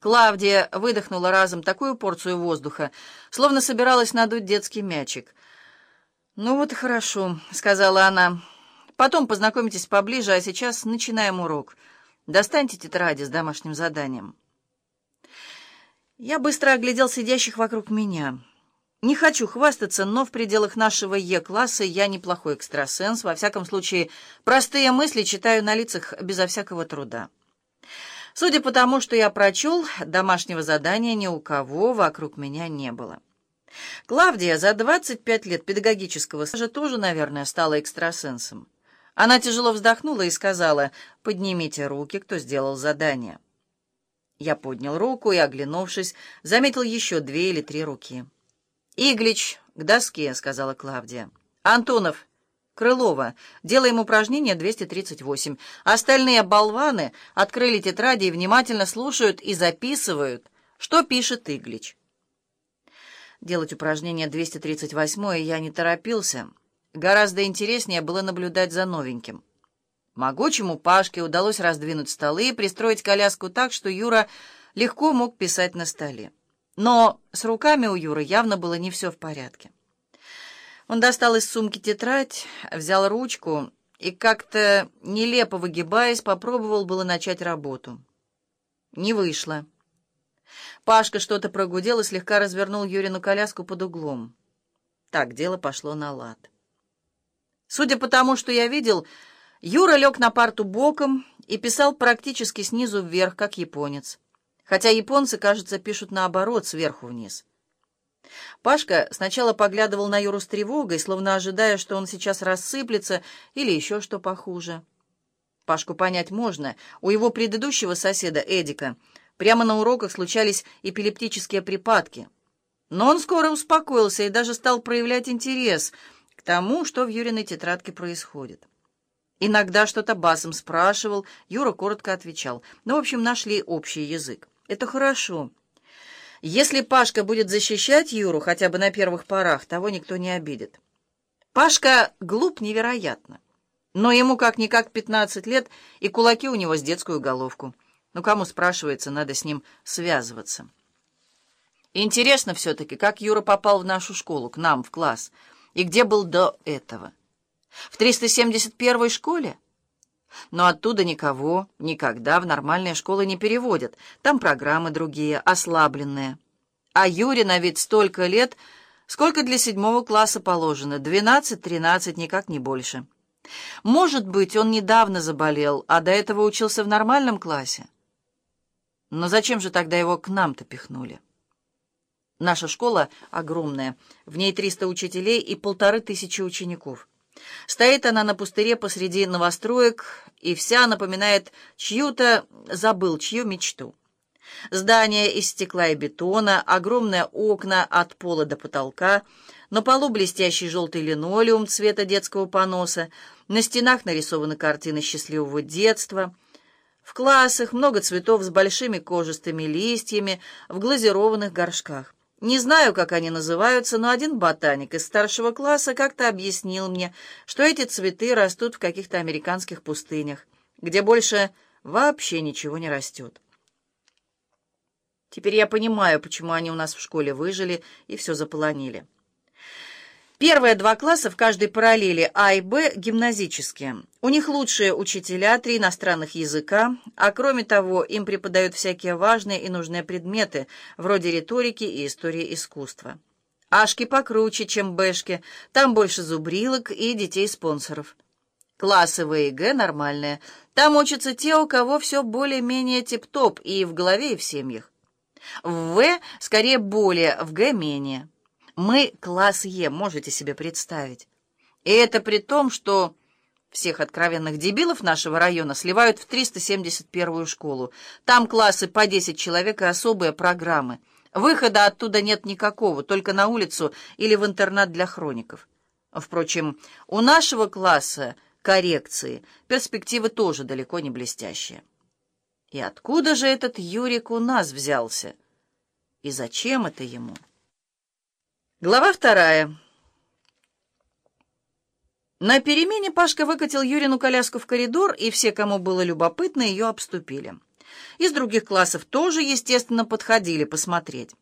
Клавдия выдохнула разом такую порцию воздуха, словно собиралась надуть детский мячик. «Ну вот и хорошо», — сказала она. «Потом познакомитесь поближе, а сейчас начинаем урок. Достаньте тетради с домашним заданием». Я быстро оглядел сидящих вокруг меня. Не хочу хвастаться, но в пределах нашего Е-класса я неплохой экстрасенс. Во всяком случае, простые мысли читаю на лицах безо всякого труда. Судя по тому, что я прочел, домашнего задания ни у кого вокруг меня не было. Клавдия за 25 лет педагогического стажа тоже, наверное, стала экстрасенсом. Она тяжело вздохнула и сказала, «Поднимите руки, кто сделал задание». Я поднял руку и, оглянувшись, заметил еще две или три руки. «Иглич, к доске», — сказала Клавдия. «Антонов, Крылова, делаем упражнение 238. Остальные болваны открыли тетради и внимательно слушают и записывают, что пишет Иглич». Делать упражнение 238 я не торопился. Гораздо интереснее было наблюдать за новеньким. Могучему Пашке удалось раздвинуть столы и пристроить коляску так, что Юра легко мог писать на столе. Но с руками у Юры явно было не все в порядке. Он достал из сумки тетрадь, взял ручку и, как-то нелепо выгибаясь, попробовал было начать работу. Не вышло. Пашка что-то прогудел и слегка развернул Юрину коляску под углом. Так дело пошло на лад. Судя по тому, что я видел, Юра лег на парту боком и писал практически снизу вверх, как японец хотя японцы, кажется, пишут наоборот, сверху вниз. Пашка сначала поглядывал на Юру с тревогой, словно ожидая, что он сейчас рассыплется или еще что похуже. Пашку понять можно. У его предыдущего соседа, Эдика, прямо на уроках случались эпилептические припадки. Но он скоро успокоился и даже стал проявлять интерес к тому, что в Юриной тетрадке происходит. Иногда что-то басом спрашивал, Юра коротко отвечал. Ну, в общем, нашли общий язык. Это хорошо. Если Пашка будет защищать Юру хотя бы на первых порах, того никто не обидит. Пашка глуп невероятно. Но ему как-никак 15 лет, и кулаки у него с детскую головку. Ну, кому, спрашивается, надо с ним связываться. Интересно все-таки, как Юра попал в нашу школу, к нам, в класс, и где был до этого. В 371-й школе? Но оттуда никого никогда в нормальные школы не переводят. Там программы другие, ослабленные. А Юре на вид столько лет, сколько для седьмого класса положено, двенадцать-тринадцать, никак не больше. Может быть, он недавно заболел, а до этого учился в нормальном классе. Но зачем же тогда его к нам-то пихнули? Наша школа огромная, в ней триста учителей и полторы тысячи учеников. Стоит она на пустыре посреди новостроек, и вся напоминает чью-то, забыл, чью мечту. Здание из стекла и бетона, огромные окна от пола до потолка, на полу блестящий желтый линолеум цвета детского поноса, на стенах нарисованы картины счастливого детства. В классах много цветов с большими кожистыми листьями в глазированных горшках. Не знаю, как они называются, но один ботаник из старшего класса как-то объяснил мне, что эти цветы растут в каких-то американских пустынях, где больше вообще ничего не растет. Теперь я понимаю, почему они у нас в школе выжили и все заполонили. Первые два класса в каждой параллели А и Б гимназические. У них лучшие учителя, три иностранных языка, а кроме того, им преподают всякие важные и нужные предметы, вроде риторики и истории искусства. Ашки покруче, чем Бэшки, там больше зубрилок и детей-спонсоров. Классы В и Г нормальные. Там учатся те, у кого все более-менее тип-топ и в голове, и в семьях. В В скорее более, в Г менее. Мы класс Е, можете себе представить. И это при том, что всех откровенных дебилов нашего района сливают в 371-ю школу. Там классы по 10 человек и особые программы. Выхода оттуда нет никакого, только на улицу или в интернат для хроников. Впрочем, у нашего класса коррекции перспективы тоже далеко не блестящие. И откуда же этот Юрик у нас взялся? И зачем это ему? Глава вторая. На перемене Пашка выкатил Юрину коляску в коридор, и все, кому было любопытно, ее обступили. Из других классов тоже, естественно, подходили посмотреть.